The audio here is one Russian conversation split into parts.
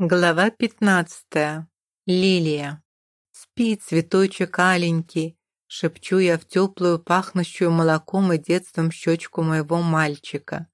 Глава пятнадцатая. Лилия. «Спи, цветочек аленький», — шепчу я в теплую, пахнущую молоком и детством щечку моего мальчика.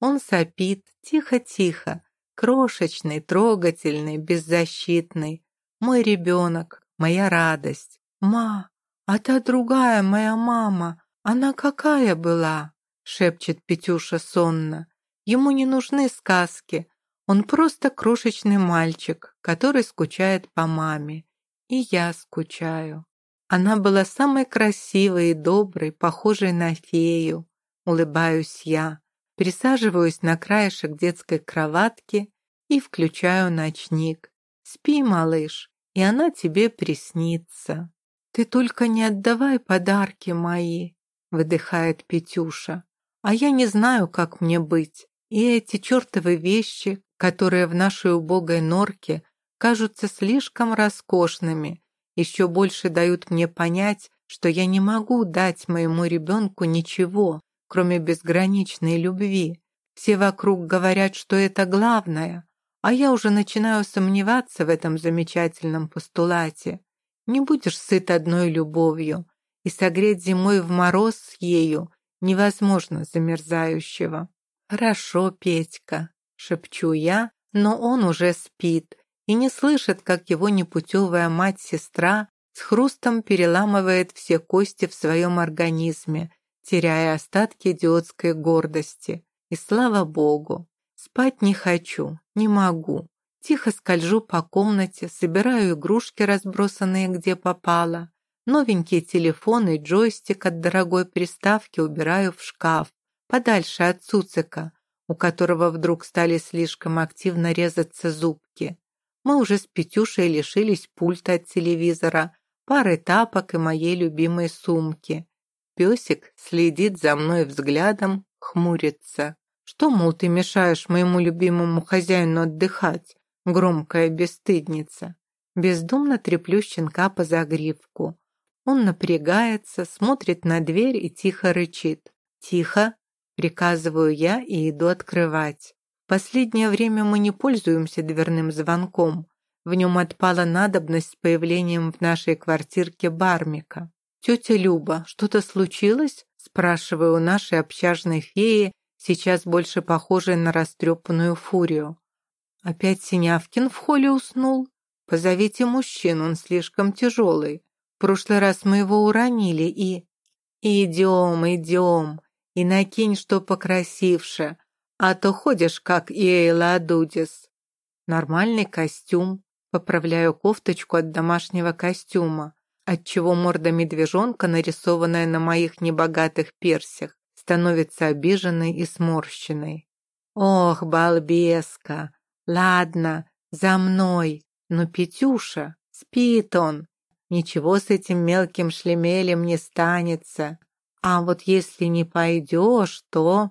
Он сопит, тихо-тихо, крошечный, трогательный, беззащитный. Мой ребенок, моя радость. «Ма, а та другая моя мама, она какая была?» — шепчет Петюша сонно. Ему не нужны сказки, он просто крошечный мальчик, который скучает по маме. И я скучаю. Она была самой красивой и доброй, похожей на фею. Улыбаюсь я, присаживаюсь на краешек детской кроватки и включаю ночник. Спи, малыш, и она тебе приснится. Ты только не отдавай подарки мои, выдыхает Петюша. А я не знаю, как мне быть. И эти чертовы вещи, которые в нашей убогой норке кажутся слишком роскошными, еще больше дают мне понять, что я не могу дать моему ребенку ничего, кроме безграничной любви. Все вокруг говорят, что это главное, а я уже начинаю сомневаться в этом замечательном постулате. Не будешь сыт одной любовью, и согреть зимой в мороз с ею невозможно замерзающего. Хорошо, Петька, шепчу я, но он уже спит и не слышит, как его непутевая мать-сестра с хрустом переламывает все кости в своем организме, теряя остатки идиотской гордости. И слава богу, спать не хочу, не могу. Тихо скольжу по комнате, собираю игрушки, разбросанные где попало. Новенький телефон и джойстик от дорогой приставки убираю в шкаф, подальше от Цуцика, у которого вдруг стали слишком активно резаться зубки. Мы уже с Петюшей лишились пульта от телевизора, пары тапок и моей любимой сумки. Песик следит за мной взглядом, хмурится. Что, мол, ты мешаешь моему любимому хозяину отдыхать? Громкая бесстыдница. Бездумно треплю щенка по загривку. Он напрягается, смотрит на дверь и тихо рычит. «Тихо!» Приказываю я и иду открывать. Последнее время мы не пользуемся дверным звонком. В нем отпала надобность с появлением в нашей квартирке бармика. «Тетя Люба, что-то случилось?» Спрашиваю у нашей общажной феи, сейчас больше похожей на растрепанную фурию. «Опять Синявкин в холле уснул? Позовите мужчину, он слишком тяжелый. В прошлый раз мы его уронили и...» «Идем, идем!» И накинь, что покрасивше, а то ходишь, как Иэйла Адудис. Нормальный костюм. Поправляю кофточку от домашнего костюма, отчего морда медвежонка, нарисованная на моих небогатых персях, становится обиженной и сморщенной. «Ох, балбеска! Ладно, за мной! Но Петюша, спит он! Ничего с этим мелким шлемелем не станется. А вот если не пойдешь, то...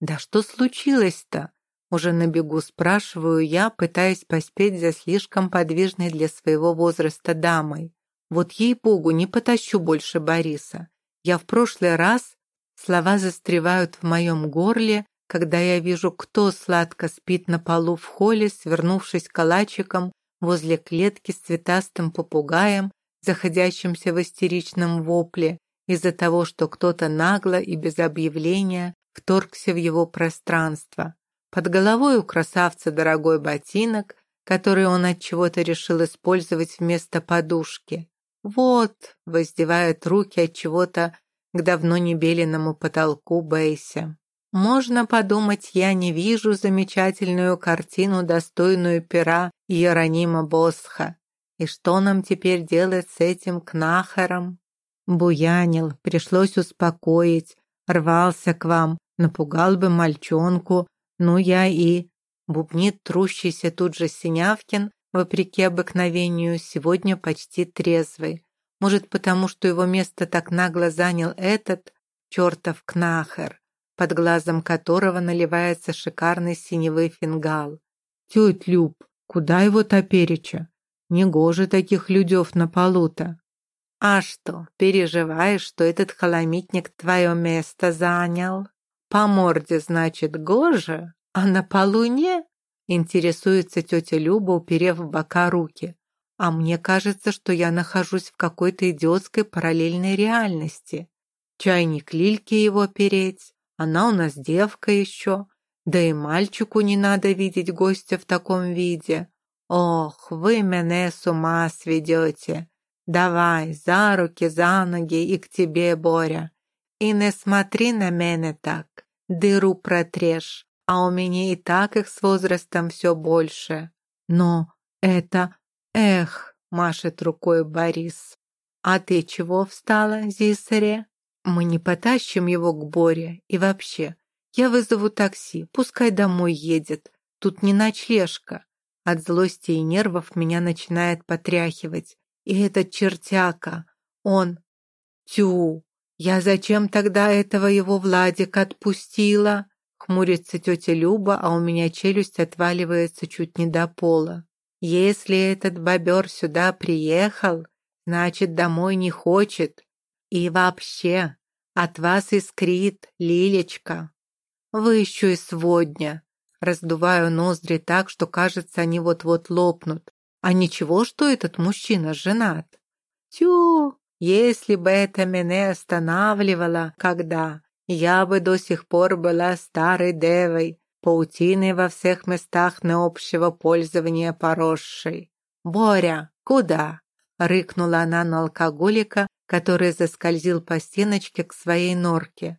Да что случилось-то? Уже на бегу спрашиваю я, пытаясь поспеть за слишком подвижной для своего возраста дамой. Вот ей-богу, не потащу больше Бориса. Я в прошлый раз... Слова застревают в моем горле, когда я вижу, кто сладко спит на полу в холле, свернувшись калачиком возле клетки с цветастым попугаем, заходящимся в истеричном вопле, из-за того, что кто-то нагло и без объявления вторгся в его пространство. Под головой у красавца дорогой ботинок, который он от чего-то решил использовать вместо подушки. Вот, воздевает руки от чего-то к давно небеленному потолку Бейся. Можно подумать, я не вижу замечательную картину, достойную пера Иеронима Босха. И что нам теперь делать с этим кнахером? Буянил, пришлось успокоить, рвался к вам, напугал бы мальчонку, ну я и... Бубнит трущийся тут же Синявкин, вопреки обыкновению, сегодня почти трезвый. Может, потому что его место так нагло занял этот чертов кнахер, под глазом которого наливается шикарный синевый фингал. Теть Люб, куда его топереча? Негоже таких людев на полу-то. «А что, переживаешь, что этот холомитник твое место занял? По морде, значит, гоже, а на полу не? Интересуется тетя Люба, уперев в бока руки. А мне кажется, что я нахожусь в какой-то идиотской параллельной реальности. Чайник Лильке его переть, она у нас девка еще. Да и мальчику не надо видеть гостя в таком виде. Ох, вы меня с ума сведете. Давай, за руки, за ноги и к тебе, Боря. И не смотри на меня так, дыру протрешь, а у меня и так их с возрастом все больше. Но это... Эх, машет рукой Борис. А ты чего встала, Зисаре? Мы не потащим его к Боре и вообще. Я вызову такси, пускай домой едет. Тут не ночлежка. От злости и нервов меня начинает потряхивать. И этот чертяка, он... Тю, я зачем тогда этого его Владик отпустила? Хмурится тетя Люба, а у меня челюсть отваливается чуть не до пола. Если этот бобер сюда приехал, значит, домой не хочет. И вообще, от вас искрит, Лилечка. Вы еще и сводня. Раздуваю ноздри так, что кажется, они вот-вот лопнут. А ничего, что этот мужчина женат? Тю, если бы это меня останавливало, когда я бы до сих пор была старой девой, паутиной во всех местах на общего пользования поросшей. «Боря, куда?» — рыкнула она на алкоголика, который заскользил по стеночке к своей норке.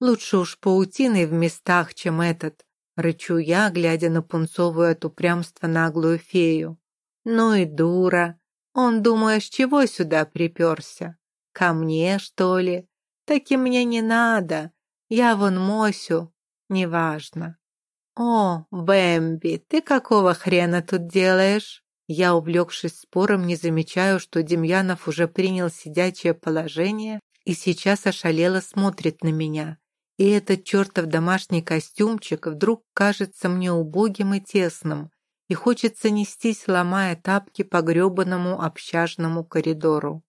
«Лучше уж паутиной в местах, чем этот», — рычу я, глядя на пунцовую от упрямства наглую фею. «Ну и дура! Он, думаешь, чего сюда приперся? Ко мне, что ли? Так и мне не надо. Я вон Мосю. Неважно». «О, Бэмби, ты какого хрена тут делаешь?» Я, увлекшись спором, не замечаю, что Демьянов уже принял сидячее положение и сейчас ошалело смотрит на меня. И этот чертов домашний костюмчик вдруг кажется мне убогим и тесным, и хочется нестись, ломая тапки по гребаному общажному коридору.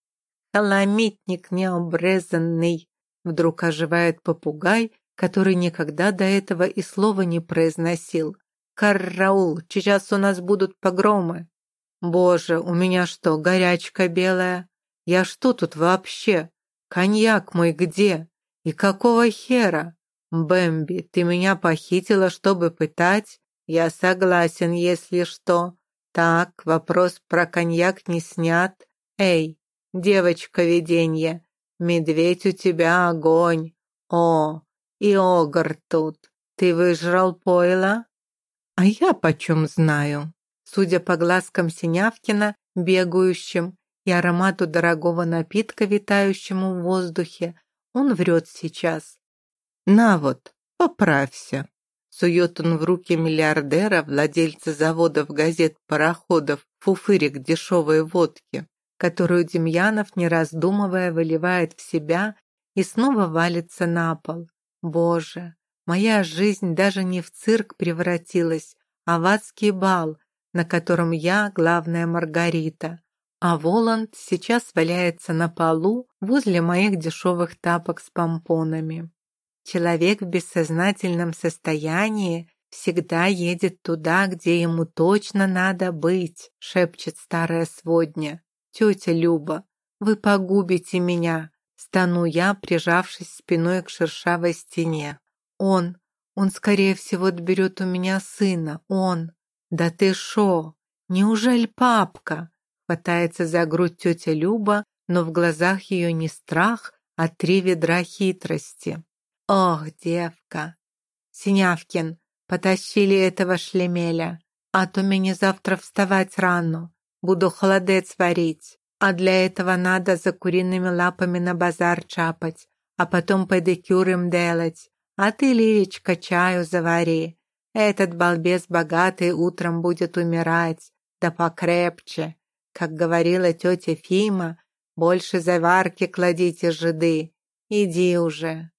«Холомитник необрезанный!» Вдруг оживает попугай, который никогда до этого и слова не произносил. «Караул! Сейчас у нас будут погромы!» Боже, у меня что, горячка белая? Я что тут вообще? Коньяк мой где? И какого хера? Бэмби, ты меня похитила, чтобы пытать? Я согласен, если что. Так, вопрос про коньяк не снят. Эй, девочка виденье, медведь у тебя огонь. О, и огр тут. Ты выжрал пойло? А я почем знаю? Судя по глазкам Синявкина, бегающим, и аромату дорогого напитка, витающему в воздухе, он врет сейчас. «На вот, поправься!» Сует он в руки миллиардера, владельца заводов, газет, пароходов, фуфырик дешевой водки, которую Демьянов, не раздумывая, выливает в себя и снова валится на пол. Боже, моя жизнь даже не в цирк превратилась, а в адский бал, на котором я главная Маргарита, а Воланд сейчас валяется на полу возле моих дешевых тапок с помпонами. Человек в бессознательном состоянии всегда едет туда, где ему точно надо быть, шепчет старая сводня. Тетя Люба, вы погубите меня, стану я, прижавшись спиной к шершавой стене. Он, он, скорее всего, отберет у меня сына, он. «Да ты шо? Неужели папка?» Хватается за грудь тетя Люба, но в глазах ее не страх, а три ведра хитрости. «Ох, девка!» «Синявкин, потащили этого шлемеля, а то мне завтра вставать рано, буду холодец варить, а для этого надо за куриными лапами на базар чапать, а потом педикюр им делать, а ты, Лилечка, чаю завари, этот балбес богатый утром будет умирать, да покрепче. Как говорила тетя Фима, больше заварки кладите жиды. Иди уже.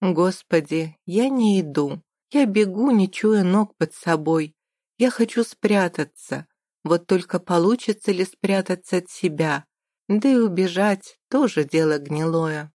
Господи, я не иду. Я бегу, не чуя ног под собой. Я хочу спрятаться. Вот только получится ли спрятаться от себя? Да и убежать тоже дело гнилое.